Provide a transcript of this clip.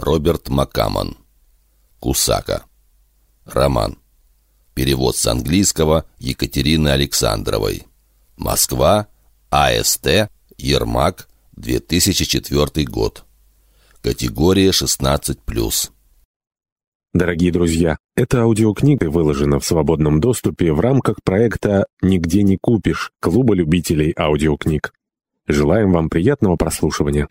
Роберт Маккаммон. Кусака. Роман. Перевод с английского Екатерины Александровой. Москва. АСТ. Ермак. 2004 год. Категория 16+. Дорогие друзья, эта аудиокнига выложена в свободном доступе в рамках проекта «Нигде не купишь» Клуба любителей аудиокниг. Желаем вам приятного прослушивания.